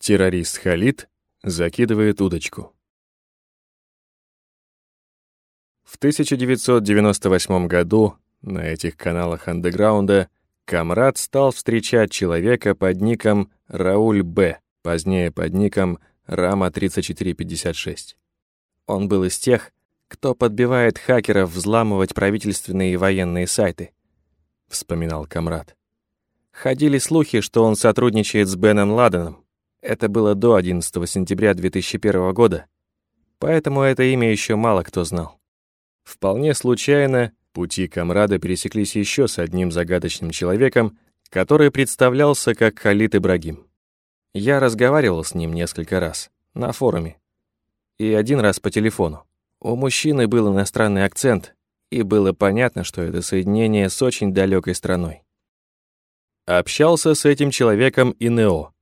Террорист Халид закидывает удочку. В 1998 году на этих каналах андеграунда Камрад стал встречать человека под ником Рауль Б, позднее под ником Рама 3456. Он был из тех, кто подбивает хакеров взламывать правительственные и военные сайты, вспоминал Камрад. Ходили слухи, что он сотрудничает с Беном Ладеном. Это было до 11 сентября 2001 года, поэтому это имя еще мало кто знал. Вполне случайно пути Камрада пересеклись еще с одним загадочным человеком, который представлялся как Халид Ибрагим. Я разговаривал с ним несколько раз, на форуме, и один раз по телефону. У мужчины был иностранный акцент, и было понятно, что это соединение с очень далекой страной. Общался с этим человеком и Нео.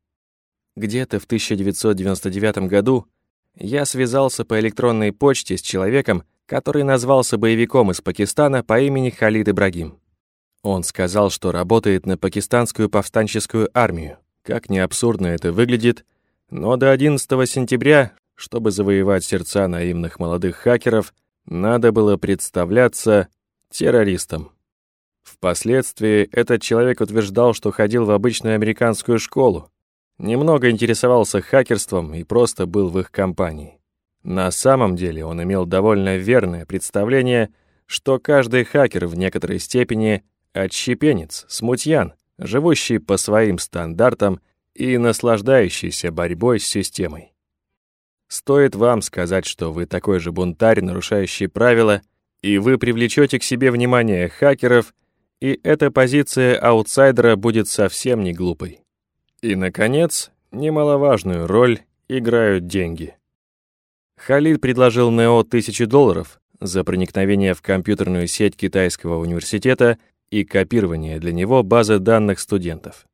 Где-то в 1999 году я связался по электронной почте с человеком, который назвался боевиком из Пакистана по имени Халид Ибрагим. Он сказал, что работает на пакистанскую повстанческую армию. Как не абсурдно это выглядит, но до 11 сентября, чтобы завоевать сердца наивных молодых хакеров, надо было представляться террористом. Впоследствии этот человек утверждал, что ходил в обычную американскую школу, немного интересовался хакерством и просто был в их компании. На самом деле он имел довольно верное представление, что каждый хакер в некоторой степени отщепенец, смутьян, живущий по своим стандартам и наслаждающийся борьбой с системой. Стоит вам сказать, что вы такой же бунтарь, нарушающий правила, и вы привлечете к себе внимание хакеров, и эта позиция аутсайдера будет совсем не глупой. И, наконец, немаловажную роль играют деньги. Халид предложил Нео тысячу долларов за проникновение в компьютерную сеть китайского университета и копирование для него базы данных студентов.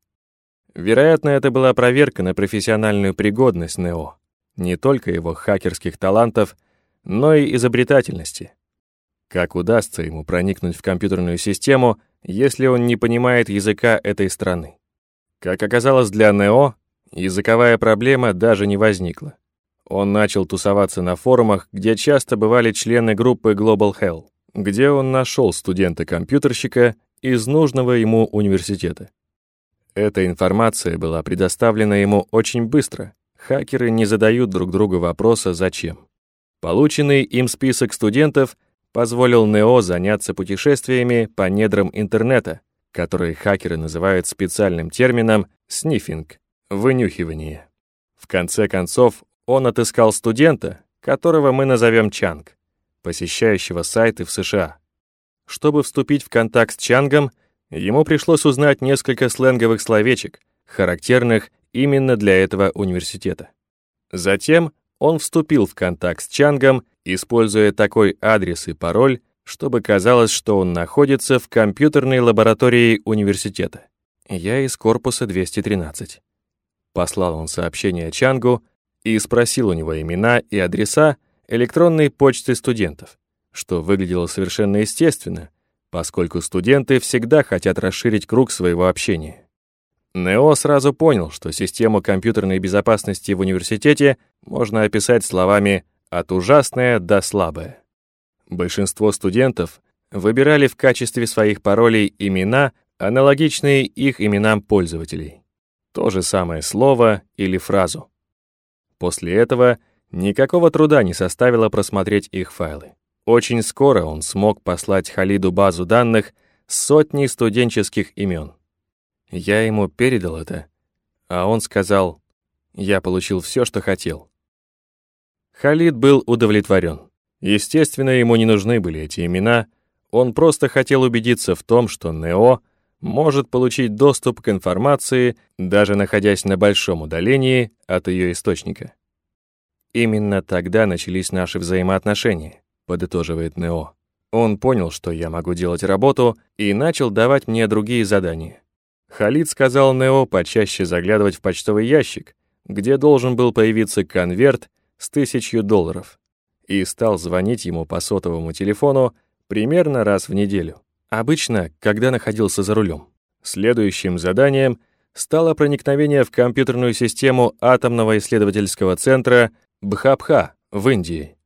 Вероятно, это была проверка на профессиональную пригодность Нео, не только его хакерских талантов, но и изобретательности. Как удастся ему проникнуть в компьютерную систему, если он не понимает языка этой страны? Как оказалось для Нео, языковая проблема даже не возникла. Он начал тусоваться на форумах, где часто бывали члены группы Global Hell, где он нашел студента-компьютерщика из нужного ему университета. Эта информация была предоставлена ему очень быстро. Хакеры не задают друг другу вопроса «зачем?». Полученный им список студентов позволил Нео заняться путешествиями по недрам интернета, которые хакеры называют специальным термином «снифинг» — «вынюхивание». В конце концов, он отыскал студента, которого мы назовем Чанг, посещающего сайты в США. Чтобы вступить в контакт с Чангом, ему пришлось узнать несколько сленговых словечек, характерных именно для этого университета. Затем он вступил в контакт с Чангом, используя такой адрес и пароль, чтобы казалось, что он находится в компьютерной лаборатории университета. Я из корпуса 213. Послал он сообщение Чангу, и спросил у него имена и адреса электронной почты студентов, что выглядело совершенно естественно, поскольку студенты всегда хотят расширить круг своего общения. Нео сразу понял, что систему компьютерной безопасности в университете можно описать словами «от ужасное до слабое». Большинство студентов выбирали в качестве своих паролей имена, аналогичные их именам пользователей. То же самое слово или фразу. После этого никакого труда не составило просмотреть их файлы. Очень скоро он смог послать Халиду базу данных с сотней студенческих имен. Я ему передал это, а он сказал, я получил все, что хотел. Халид был удовлетворен. Естественно, ему не нужны были эти имена, он просто хотел убедиться в том, что Нео может получить доступ к информации, даже находясь на большом удалении от ее источника. Именно тогда начались наши взаимоотношения, подытоживает Нео. Он понял, что я могу делать работу, и начал давать мне другие задания. Халид сказал Нео почаще заглядывать в почтовый ящик, где должен был появиться конверт с тысячью долларов, и стал звонить ему по сотовому телефону примерно раз в неделю. Обычно, когда находился за рулем. Следующим заданием стало проникновение в компьютерную систему атомного исследовательского центра Бхабха в Индии.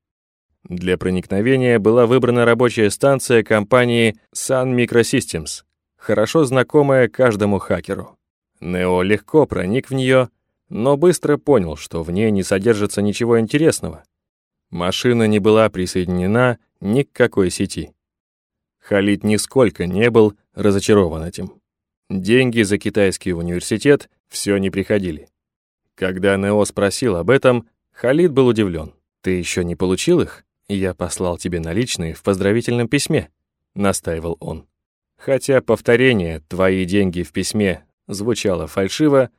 Для проникновения была выбрана рабочая станция компании Sun Microsystems, хорошо знакомая каждому хакеру. Нео легко проник в нее, но быстро понял, что в ней не содержится ничего интересного. Машина не была присоединена ни к какой сети. Халид нисколько не был разочарован этим. Деньги за китайский университет все не приходили. Когда Нео спросил об этом, Халид был удивлен. «Ты еще не получил их? Я послал тебе наличные в поздравительном письме», — настаивал он. Хотя повторение «твои деньги в письме» звучало фальшиво,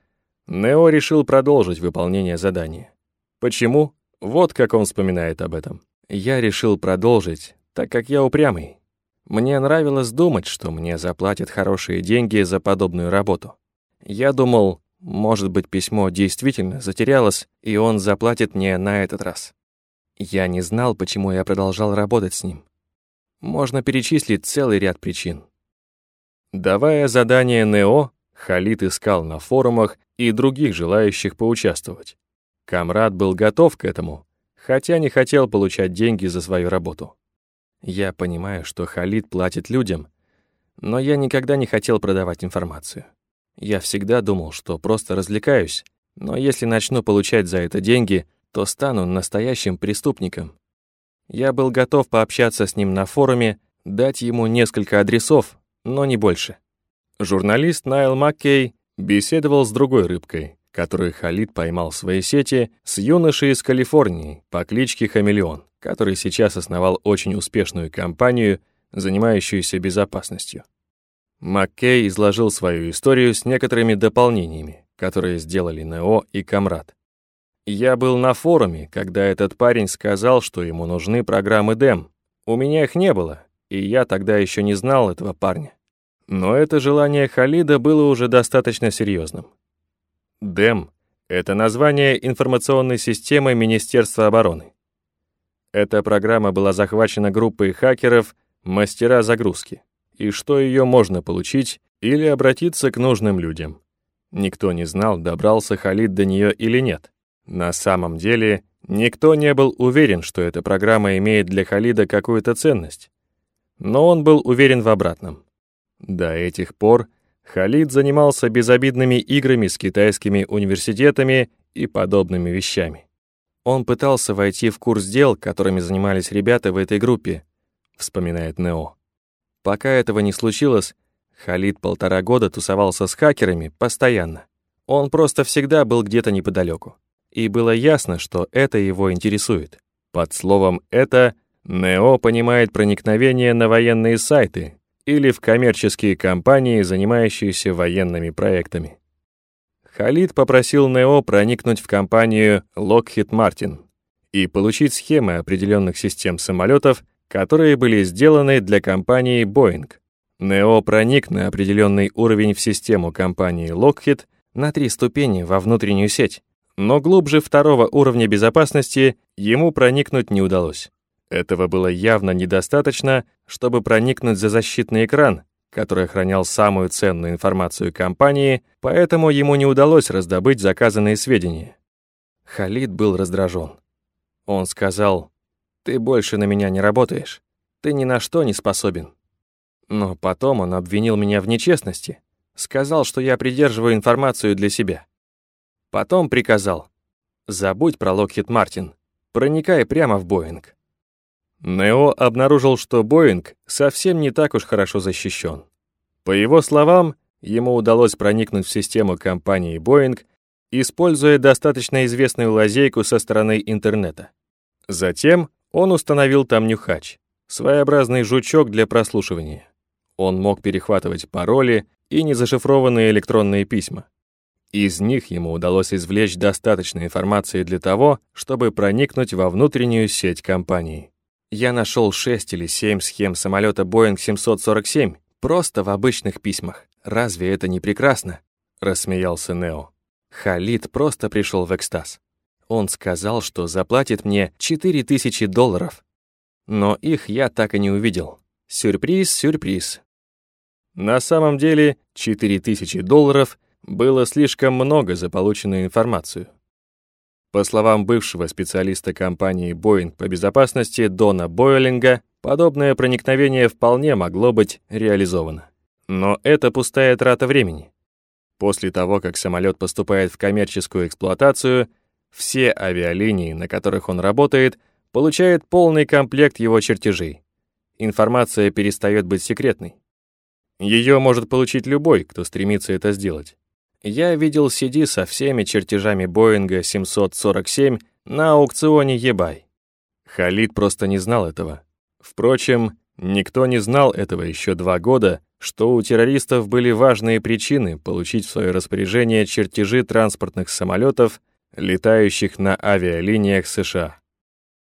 Нео решил продолжить выполнение задания. Почему? Вот как он вспоминает об этом. «Я решил продолжить, так как я упрямый. Мне нравилось думать, что мне заплатят хорошие деньги за подобную работу. Я думал, может быть, письмо действительно затерялось, и он заплатит мне на этот раз. Я не знал, почему я продолжал работать с ним. Можно перечислить целый ряд причин. Давая задание НЕО, Халид искал на форумах и других желающих поучаствовать. Камрад был готов к этому, хотя не хотел получать деньги за свою работу. Я понимаю, что Халид платит людям, но я никогда не хотел продавать информацию. Я всегда думал, что просто развлекаюсь, но если начну получать за это деньги, то стану настоящим преступником. Я был готов пообщаться с ним на форуме, дать ему несколько адресов, но не больше. Журналист Найл Маккей беседовал с другой рыбкой, которую Халид поймал в своей сети, с юношей из Калифорнии по кличке Хамелеон который сейчас основал очень успешную компанию, занимающуюся безопасностью. Маккей изложил свою историю с некоторыми дополнениями, которые сделали Нео и Камрад. «Я был на форуме, когда этот парень сказал, что ему нужны программы DEM. У меня их не было, и я тогда еще не знал этого парня. Но это желание Халида было уже достаточно серьезным. DEM — это название информационной системы Министерства обороны. Эта программа была захвачена группой хакеров «Мастера загрузки», и что ее можно получить или обратиться к нужным людям. Никто не знал, добрался Халид до нее или нет. На самом деле, никто не был уверен, что эта программа имеет для Халида какую-то ценность. Но он был уверен в обратном. До этих пор Халид занимался безобидными играми с китайскими университетами и подобными вещами. Он пытался войти в курс дел, которыми занимались ребята в этой группе, вспоминает Нео. Пока этого не случилось, Халид полтора года тусовался с хакерами постоянно. Он просто всегда был где-то неподалеку. И было ясно, что это его интересует. Под словом «это» Нео понимает проникновение на военные сайты или в коммерческие компании, занимающиеся военными проектами. Халид попросил Нео проникнуть в компанию Lockheed Martin и получить схемы определенных систем самолетов, которые были сделаны для компании Boeing. Нео проник на определенный уровень в систему компании Lockheed на три ступени во внутреннюю сеть, но глубже второго уровня безопасности ему проникнуть не удалось. Этого было явно недостаточно, чтобы проникнуть за защитный экран, который охранял самую ценную информацию компании, поэтому ему не удалось раздобыть заказанные сведения. Халид был раздражен. Он сказал, «Ты больше на меня не работаешь. Ты ни на что не способен». Но потом он обвинил меня в нечестности, сказал, что я придерживаю информацию для себя. Потом приказал, «Забудь про Локхит Мартин, проникай прямо в Боинг». Нео обнаружил, что Боинг совсем не так уж хорошо защищен. По его словам, ему удалось проникнуть в систему компании Боинг, используя достаточно известную лазейку со стороны интернета. Затем он установил там нюхач, своеобразный жучок для прослушивания. Он мог перехватывать пароли и незашифрованные электронные письма. Из них ему удалось извлечь достаточно информации для того, чтобы проникнуть во внутреннюю сеть компании. Я нашел 6 или 7 схем самолета Boeing 747 просто в обычных письмах. Разве это не прекрасно? Рассмеялся Нео. Халид просто пришел в экстаз. Он сказал, что заплатит мне 4000 долларов. Но их я так и не увидел. Сюрприз, сюрприз. На самом деле 4000 долларов было слишком много за полученную информацию. По словам бывшего специалиста компании Boeing по безопасности Дона Бойлинга, подобное проникновение вполне могло быть реализовано. Но это пустая трата времени. После того, как самолет поступает в коммерческую эксплуатацию, все авиалинии, на которых он работает, получают полный комплект его чертежей. Информация перестает быть секретной. Ее может получить любой, кто стремится это сделать. Я видел CD со всеми чертежами Боинга 747 на аукционе eBay. Халид просто не знал этого. Впрочем, никто не знал этого еще два года, что у террористов были важные причины получить в свое распоряжение чертежи транспортных самолетов, летающих на авиалиниях США.